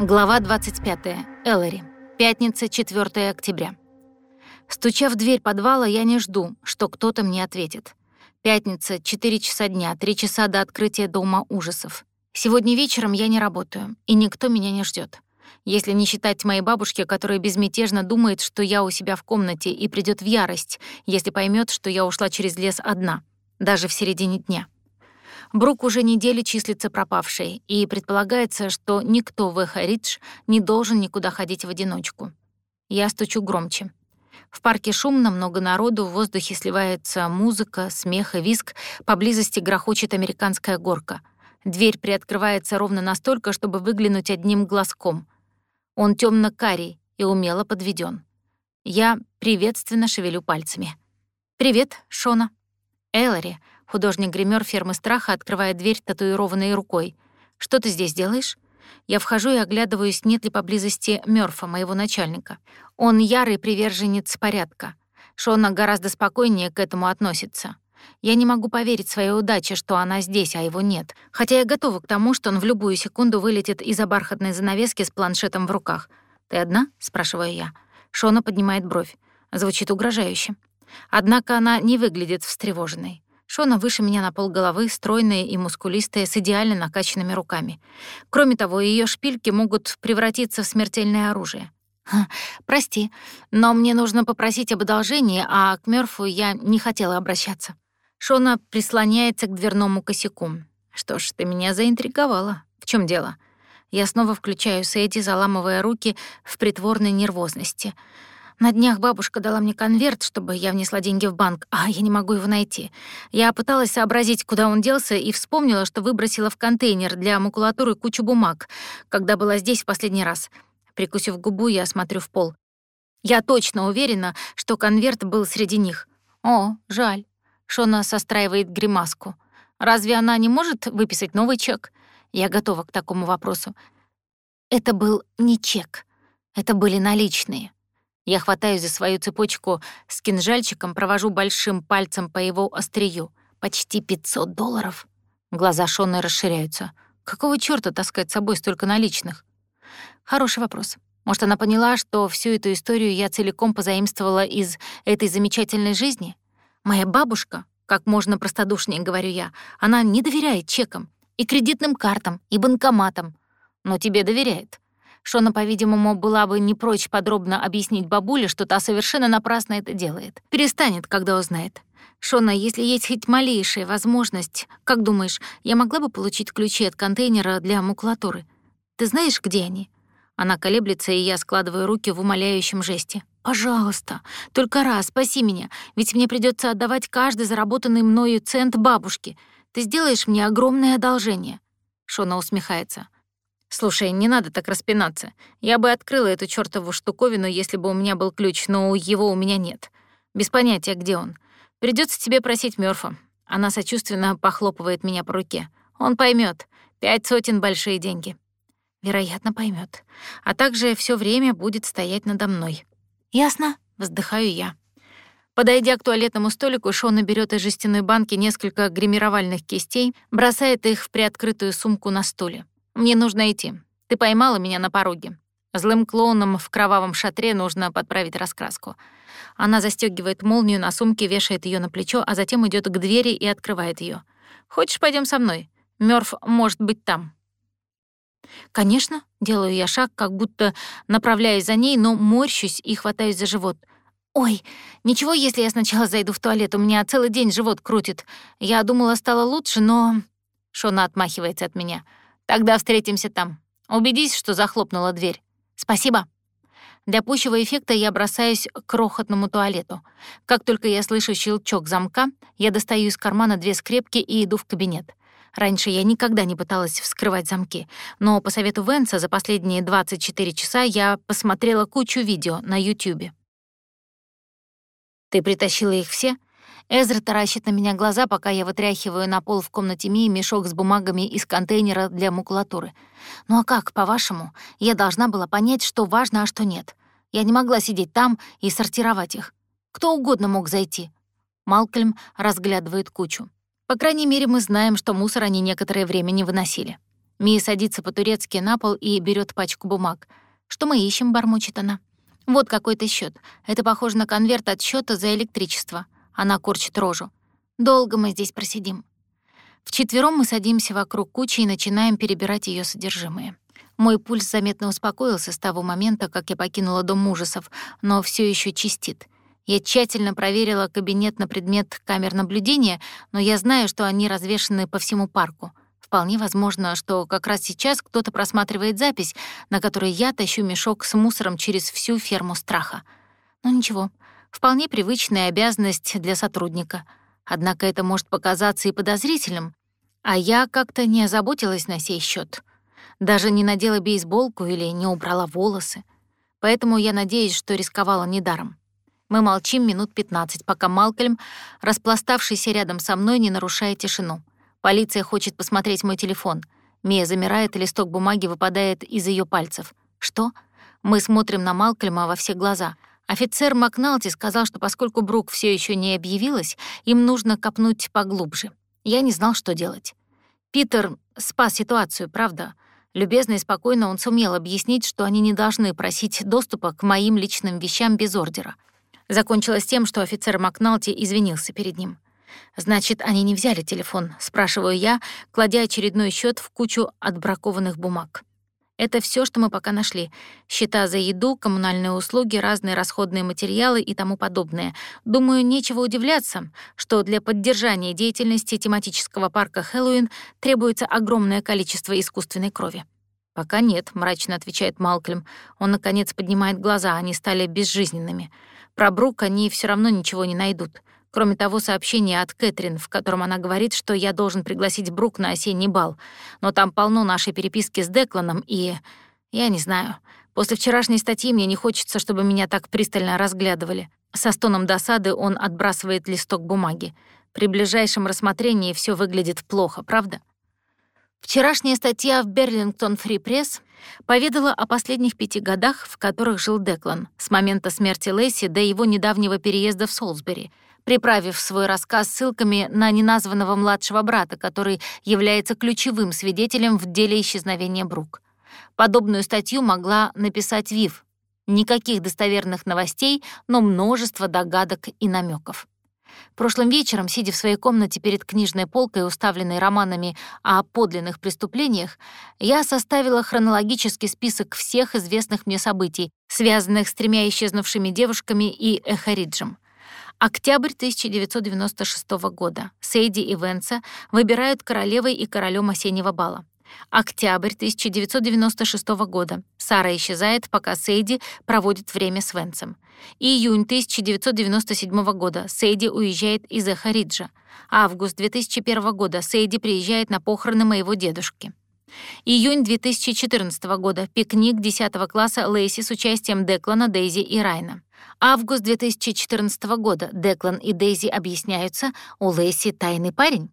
Глава 25. Эллари. Пятница, 4 октября. Стуча в дверь подвала, я не жду, что кто-то мне ответит. Пятница, 4 часа дня, 3 часа до открытия Дома ужасов. Сегодня вечером я не работаю, и никто меня не ждет. Если не считать моей бабушки, которая безмятежно думает, что я у себя в комнате и придет в ярость, если поймет, что я ушла через лес одна, даже в середине дня. Брук уже недели числится пропавшей, и предполагается, что никто в Эхо-Ридж не должен никуда ходить в одиночку. Я стучу громче. В парке шумно, много народу, в воздухе сливается музыка, смех и виск, поблизости грохочет американская горка. Дверь приоткрывается ровно настолько, чтобы выглянуть одним глазком. Он темно карий и умело подведен. Я приветственно шевелю пальцами. «Привет, Шона». «Эллари», Художник-гример фермы страха открывает дверь татуированной рукой. «Что ты здесь делаешь?» Я вхожу и оглядываюсь, нет ли поблизости Мёрфа, моего начальника. Он ярый приверженец порядка. Шона гораздо спокойнее к этому относится. Я не могу поверить своей удаче, что она здесь, а его нет. Хотя я готова к тому, что он в любую секунду вылетит из-за бархатной занавески с планшетом в руках. «Ты одна?» — спрашиваю я. Шона поднимает бровь. Звучит угрожающе. Однако она не выглядит встревоженной. Шона выше меня на полголовы, стройная и мускулистая, с идеально накачанными руками. Кроме того, ее шпильки могут превратиться в смертельное оружие. «Прости, но мне нужно попросить об одолжении, а к Мёрфу я не хотела обращаться». Шона прислоняется к дверному косяку. «Что ж, ты меня заинтриговала. В чем дело?» Я снова включаю Сэдди, заламывая руки в притворной нервозности — на днях бабушка дала мне конверт, чтобы я внесла деньги в банк, а я не могу его найти. Я пыталась сообразить, куда он делся, и вспомнила, что выбросила в контейнер для макулатуры кучу бумаг, когда была здесь в последний раз. Прикусив губу, я смотрю в пол. Я точно уверена, что конверт был среди них. О, жаль. Шона состраивает гримаску. Разве она не может выписать новый чек? Я готова к такому вопросу. Это был не чек. Это были наличные. Я хватаюсь за свою цепочку с кинжальчиком, провожу большим пальцем по его острию. Почти 500 долларов. Глаза Шоны расширяются. Какого чёрта таскать с собой столько наличных? Хороший вопрос. Может, она поняла, что всю эту историю я целиком позаимствовала из этой замечательной жизни? Моя бабушка, как можно простодушнее говорю я, она не доверяет чекам, и кредитным картам, и банкоматам. Но тебе доверяет. Шона, по-видимому, была бы не прочь подробно объяснить бабуле, что та совершенно напрасно это делает. Перестанет, когда узнает. Шона, если есть хоть малейшая возможность, как думаешь, я могла бы получить ключи от контейнера для макулатуры? Ты знаешь, где они? Она колеблется, и я складываю руки в умоляющем жесте. «Пожалуйста, только раз, спаси меня, ведь мне придется отдавать каждый заработанный мною цент бабушке. Ты сделаешь мне огромное одолжение». Шона усмехается. «Слушай, не надо так распинаться. Я бы открыла эту чёртову штуковину, если бы у меня был ключ, но его у меня нет. Без понятия, где он. Придётся тебе просить Мёрфа». Она сочувственно похлопывает меня по руке. «Он поймёт. Пять сотен — большие деньги». Вероятно, поймёт. А также всё время будет стоять надо мной. «Ясно?» — вздыхаю я. Подойдя к туалетному столику, Шона берёт из жестяной банки несколько гримировальных кистей, бросает их в приоткрытую сумку на стуле. Мне нужно идти. Ты поймала меня на пороге. Злым клоуном в кровавом шатре нужно подправить раскраску. Она застегивает молнию на сумке, вешает ее на плечо, а затем идет к двери и открывает ее. Хочешь, пойдем со мной? Мёрф может быть там. Конечно, делаю я шаг, как будто направляясь за ней, но морщусь и хватаюсь за живот. Ой, ничего, если я сначала зайду в туалет, у меня целый день живот крутит. Я думала, стало лучше, но... Шона отмахивается от меня. Тогда встретимся там. Убедись, что захлопнула дверь. Спасибо. Для пущего эффекта я бросаюсь к крохотному туалету. Как только я слышу щелчок замка, я достаю из кармана две скрепки и иду в кабинет. Раньше я никогда не пыталась вскрывать замки, но по совету Венса за последние 24 часа я посмотрела кучу видео на YouTube. «Ты притащила их все?» Эзра таращит на меня глаза, пока я вытряхиваю на пол в комнате Мии мешок с бумагами из контейнера для макулатуры. Ну а как, по-вашему, я должна была понять, что важно, а что нет? Я не могла сидеть там и сортировать их. Кто угодно мог зайти. Малкольм разглядывает кучу. По крайней мере, мы знаем, что мусор они некоторое время не выносили. Мия садится по-турецки на пол и берет пачку бумаг. «Что мы ищем?» — бормочет она. «Вот какой-то счет. Это похоже на конверт от счета за электричество». Она корчит рожу. «Долго мы здесь просидим». Вчетвером мы садимся вокруг кучи и начинаем перебирать ее содержимое. Мой пульс заметно успокоился с того момента, как я покинула дом ужасов, но все еще чистит. Я тщательно проверила кабинет на предмет камер наблюдения, но я знаю, что они развешаны по всему парку. Вполне возможно, что как раз сейчас кто-то просматривает запись, на которой я тащу мешок с мусором через всю ферму страха. Но ничего, вполне привычная обязанность для сотрудника. Однако это может показаться и подозрительным, а я как-то не озаботилась на сей счет. Даже не надела бейсболку или не убрала волосы. Поэтому я надеюсь, что рисковала недаром. Мы молчим минут 15, пока Малкольм, распластавшийся рядом со мной, не нарушает тишину. Полиция хочет посмотреть мой телефон. Мия замирает, и листок бумаги выпадает из ее пальцев. Что? Мы смотрим на Малкольма во все глаза. Офицер Макналти сказал, что поскольку Брук все еще не объявилась, им нужно копнуть поглубже. Я не знал, что делать. Питер спас ситуацию, правда? Любезно и спокойно он сумел объяснить, что они не должны просить доступа к моим личным вещам без ордера. Закончилось тем, что офицер Макналти извинился перед ним. «Значит, они не взяли телефон?» — спрашиваю я, кладя очередной счет в кучу отбракованных бумаг. Это все, что мы пока нашли. Счета за еду, коммунальные услуги, разные расходные материалы и тому подобное. Думаю, нечего удивляться, что для поддержания деятельности тематического парка Хэллоуин требуется огромное количество искусственной крови. «Пока нет», — мрачно отвечает Малкольм. Он, наконец, поднимает глаза, они стали безжизненными. Про Брук они все равно ничего не найдут. Кроме того сообщения от Кэтрин, в котором она говорит, что я должен пригласить Брук на осенний бал. Но там полно нашей переписки с Декланом, и... Я не знаю. После вчерашней статьи мне не хочется, чтобы меня так пристально разглядывали. Со стоном досады он отбрасывает листок бумаги. При ближайшем рассмотрении все выглядит плохо, правда? Вчерашняя статья в Берлингтон Фри Пресс поведала о последних пяти годах, в которых жил Деклан, с момента смерти Лэйси до его недавнего переезда в Солсбери — приправив свой рассказ ссылками на неназванного младшего брата, который является ключевым свидетелем в деле исчезновения Брук. Подобную статью могла написать Вив. Никаких достоверных новостей, но множество догадок и намеков. Прошлым вечером, сидя в своей комнате перед книжной полкой, уставленной романами о подлинных преступлениях, я составила хронологический список всех известных мне событий, связанных с тремя исчезнувшими девушками и Эхариджем. Октябрь 1996 года. Сейди и Венса выбирают королевой и королем осеннего бала. Октябрь 1996 года. Сара исчезает, пока Сейди проводит время с Венсом. Июнь 1997 года. Сейди уезжает из Эхариджа. Август 2001 года. Сейди приезжает на похороны моего дедушки. Июнь 2014 года. Пикник 10 класса Лейси с участием Деклана, Дейзи и Райна. Август 2014 года. Деклан и Дейзи объясняются, у Лейси тайный парень.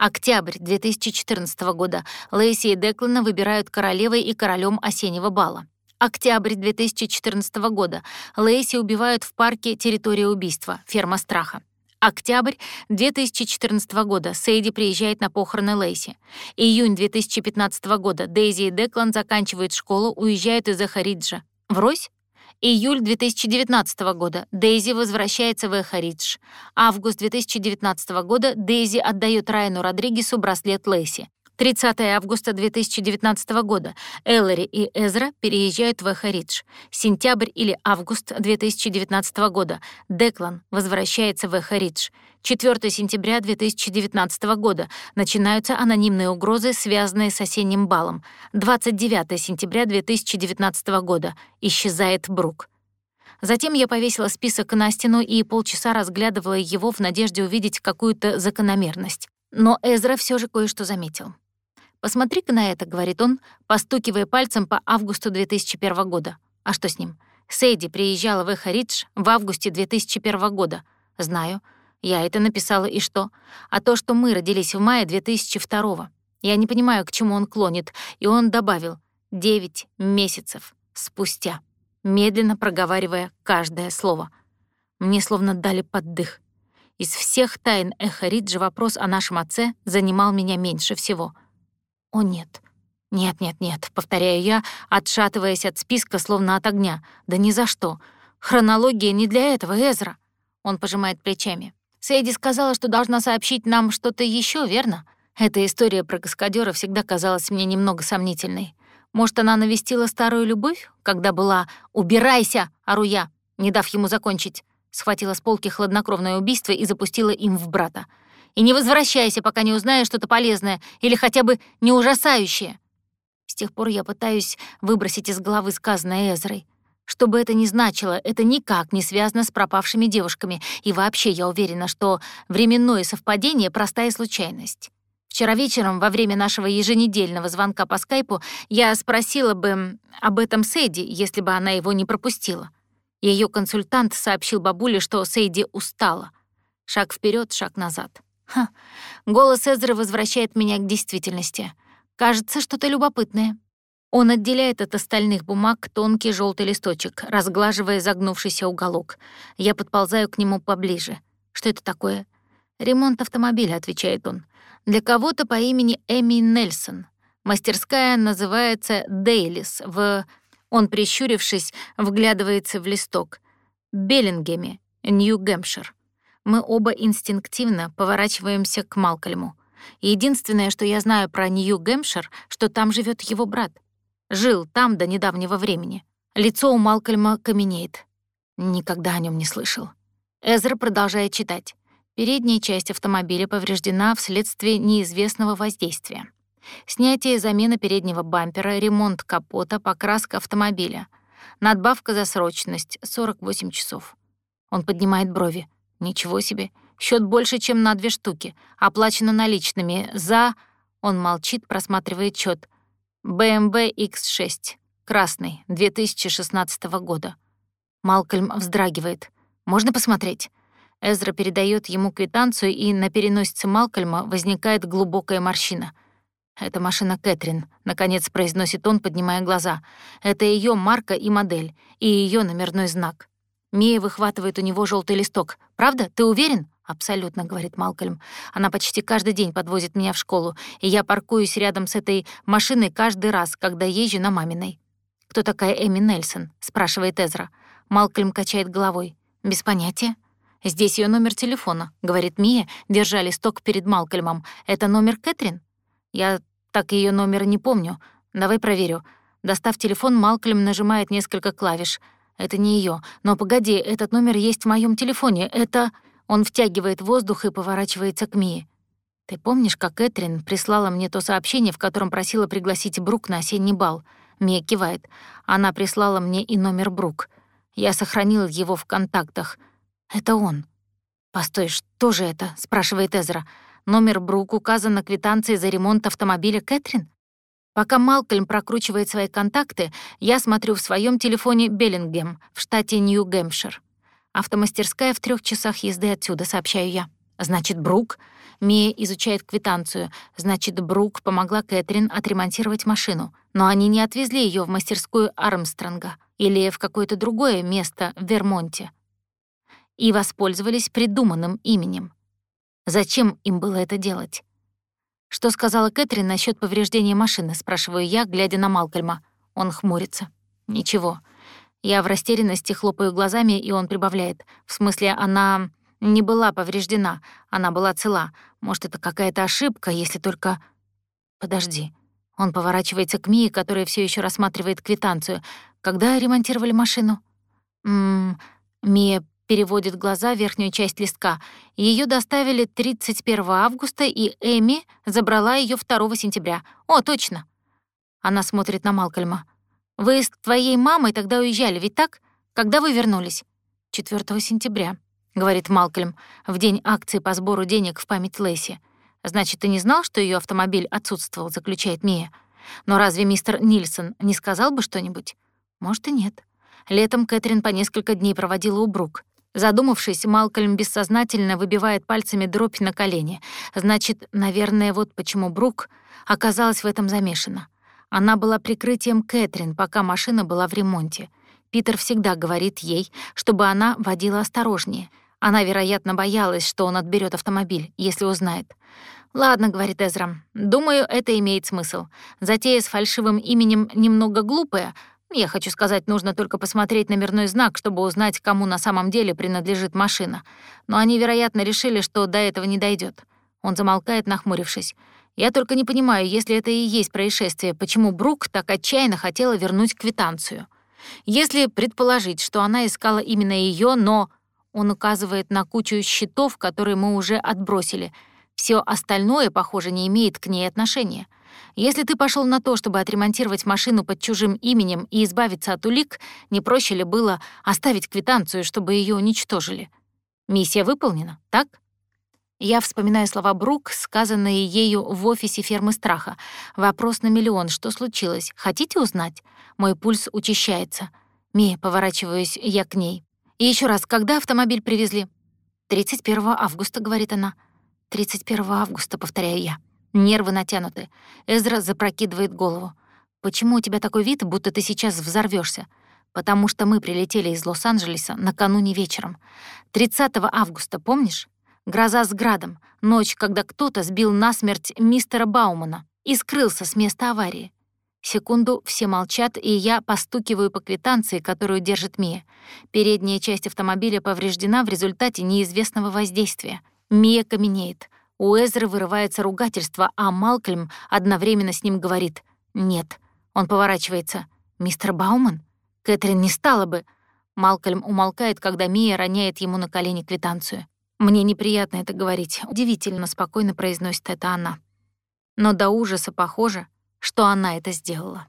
Октябрь 2014 года. Лейси и Деклана выбирают королевой и королем осеннего бала. Октябрь 2014 года. Лейси убивают в парке «Территория убийства», ферма страха. Октябрь 2014 года. Сейди приезжает на похороны Лейси. Июнь 2015 года. Дейзи и Деклан заканчивают школу, уезжают из Эхариджа. Врозь? Июль 2019 года. Дейзи возвращается в Эхаридж. Август 2019 года. Дейзи отдает Райану Родригесу браслет Лейси. 30 августа 2019 года Эллари и Эзра переезжают в Эхаридж. Сентябрь или август 2019 года Деклан возвращается в Эхаридж. 4 сентября 2019 года начинаются анонимные угрозы, связанные с осенним балом. 29 сентября 2019 года исчезает Брук. Затем я повесила список на стену и полчаса разглядывала его в надежде увидеть какую-то закономерность. Но Эзра все же кое-что заметил. «Посмотри-ка на это», — говорит он, постукивая пальцем по августу 2001 года. «А что с ним?» Сейди приезжала в Эхаридж в августе 2001 года. Знаю. Я это написала, и что? А то, что мы родились в мае 2002 Я не понимаю, к чему он клонит. И он добавил «девять месяцев спустя», медленно проговаривая каждое слово. Мне словно дали поддых. Из всех тайн Эхариджа вопрос о нашем отце занимал меня меньше всего — о нет, «Нет-нет-нет», — повторяю я, отшатываясь от списка, словно от огня. «Да ни за что. Хронология не для этого, Эзра». Он пожимает плечами. «Сэйди сказала, что должна сообщить нам что-то еще, верно?» Эта история про каскадёра всегда казалась мне немного сомнительной. Может, она навестила старую любовь, когда была «Убирайся!» — ору я, не дав ему закончить. Схватила с полки хладнокровное убийство и запустила им в брата. «И не возвращайся, пока не узнаешь что-то полезное или хотя бы не ужасающее!» С тех пор я пытаюсь выбросить из головы сказанное Эзрой. Что бы это ни значило, это никак не связано с пропавшими девушками, и вообще я уверена, что временное совпадение — простая случайность. Вчера вечером, во время нашего еженедельного звонка по скайпу, я спросила бы об этом Сэйди, если бы она его не пропустила. Ее консультант сообщил бабуле, что Сэйди устала. Шаг вперед, шаг назад. Ха. Голос Эзры возвращает меня к действительности. Кажется, что-то любопытное. Он отделяет от остальных бумаг тонкий желтый листочек, разглаживая загнувшийся уголок. Я подползаю к нему поближе. Что это такое? «Ремонт автомобиля», — отвечает он. «Для кого-то по имени Эми Нельсон. Мастерская называется «Дейлис» в...» Он, прищурившись, вглядывается в листок. «Беллингеме, Нью-Гэмпшир». Мы оба инстинктивно поворачиваемся к Малкольму. Единственное, что я знаю про Нью-Гэмпшир, что там живет его брат. Жил там до недавнего времени. Лицо у Малкольма каменеет. Никогда о нем не слышал. Эзра продолжает читать. Передняя часть автомобиля повреждена вследствие неизвестного воздействия. Снятие и замена переднего бампера, ремонт капота, покраска автомобиля. Надбавка за срочность — 48 часов. Он поднимает брови. Ничего себе. Счет больше, чем на две штуки. Оплачено наличными. За... Он молчит, просматривает счет. BMW X6. Красный. 2016 года. Малкольм вздрагивает. «Можно посмотреть?» Эзра передает ему квитанцию, и на переносице Малкольма возникает глубокая морщина. «Это машина Кэтрин», — наконец произносит он, поднимая глаза. «Это ее марка и модель, и ее номерной знак». Мия выхватывает у него желтый листок. «Правда? Ты уверен?» «Абсолютно», — говорит Малкольм. «Она почти каждый день подвозит меня в школу, и я паркуюсь рядом с этой машиной каждый раз, когда езжу на маминой». «Кто такая Эми Нельсон?» — спрашивает Эзра. Малкольм качает головой. «Без понятия». «Здесь ее номер телефона», — говорит Мия, держа листок перед Малкольмом. «Это номер Кэтрин?» «Я так ее номер не помню. Давай проверю». Достав телефон, Малкольм нажимает несколько клавиш. «Это не ее. Но погоди, этот номер есть в моем телефоне. Это...» Он втягивает воздух и поворачивается к Мии. «Ты помнишь, как Кэтрин прислала мне то сообщение, в котором просила пригласить Брук на осенний бал?» Мия кивает. Она прислала мне и номер Брук. Я сохранила его в контактах. Это он. «Постой, что же это?» — спрашивает Эзра. «Номер Брук указан на квитанции за ремонт автомобиля Кэтрин?» Пока Малкольм прокручивает свои контакты, я смотрю в своем телефоне Беллингем в штате Нью-Гэмпшир. Автомастерская в трех часах езды отсюда, сообщаю я. Значит, Брук... Мия изучает квитанцию. Значит, Брук помогла Кэтрин отремонтировать машину. Но они не отвезли ее в мастерскую Армстронга или в какое-то другое место в Вермонте. И воспользовались придуманным именем. Зачем им было это делать? «Что сказала Кэтрин насчет повреждения машины?» — спрашиваю я, глядя на Малкольма. Он хмурится. «Ничего. Я в растерянности хлопаю глазами, и он прибавляет. В смысле, она не была повреждена, она была цела. Может, это какая-то ошибка, если только... Подожди. Он поворачивается к Мии, которая все еще рассматривает квитанцию. Когда ремонтировали машину? Ммм... Мия переводит глаза верхнюю часть листка. Ее доставили 31 августа, и Эми забрала ее 2 сентября. О, точно. Она смотрит на Малкольма. Вы с твоей мамой тогда уезжали, ведь так? Когда вы вернулись? 4 сентября, говорит Малкольм, в день акции по сбору денег в память Лэйси. Значит, ты не знал, что ее автомобиль отсутствовал, заключает Мия. Но разве мистер Нильсон не сказал бы что-нибудь? Может, и нет. Летом Кэтрин по несколько дней проводила у Брук. Задумавшись, Малкольм бессознательно выбивает пальцами дробь на колени. Значит, наверное, вот почему Брук оказалась в этом замешана. Она была прикрытием Кэтрин, пока машина была в ремонте. Питер всегда говорит ей, чтобы она водила осторожнее. Она, вероятно, боялась, что он отберет автомобиль, если узнает. «Ладно», — говорит Эзра, — «думаю, это имеет смысл. Затея с фальшивым именем немного глупая. Я хочу сказать, нужно только посмотреть номерной знак, чтобы узнать, кому на самом деле принадлежит машина. Но они, вероятно, решили, что до этого не дойдет. Он замолкает, нахмурившись. «Я только не понимаю, если это и есть происшествие, почему Брук так отчаянно хотела вернуть квитанцию. Если предположить, что она искала именно ее, но...» Он указывает на кучу счетов, которые мы уже отбросили — все остальное, похоже, не имеет к ней отношения. Если ты пошел на то, чтобы отремонтировать машину под чужим именем и избавиться от улик, не проще ли было оставить квитанцию, чтобы ее уничтожили? Миссия выполнена, так? Я вспоминаю слова Брук, сказанные ею в офисе фермы страха. Вопрос на миллион. Что случилось? Хотите узнать? Мой пульс учащается. Ми, поворачиваюсь я к ней. И еще раз, когда автомобиль привезли? 31 августа, говорит она. 31 августа, повторяю я. Нервы натянуты. Эзра запрокидывает голову. «Почему у тебя такой вид, будто ты сейчас взорвешься? «Потому что мы прилетели из Лос-Анджелеса накануне вечером. 30 августа, помнишь? Гроза с градом, ночь, когда кто-то сбил насмерть мистера Баумана и скрылся с места аварии. Секунду все молчат, и я постукиваю по квитанции, которую держит Мия. Передняя часть автомобиля повреждена в результате неизвестного воздействия. Мия каменеет. У Эзры вырывается ругательство, а Малкольм одновременно с ним говорит «нет». Он поворачивается. «Мистер Бауман? Кэтрин не стала бы...» Малкольм умолкает, когда Мия роняет ему на колени квитанцию. «Мне неприятно это говорить. Удивительно спокойно произносит это она. Но до ужаса похоже, что она это сделала.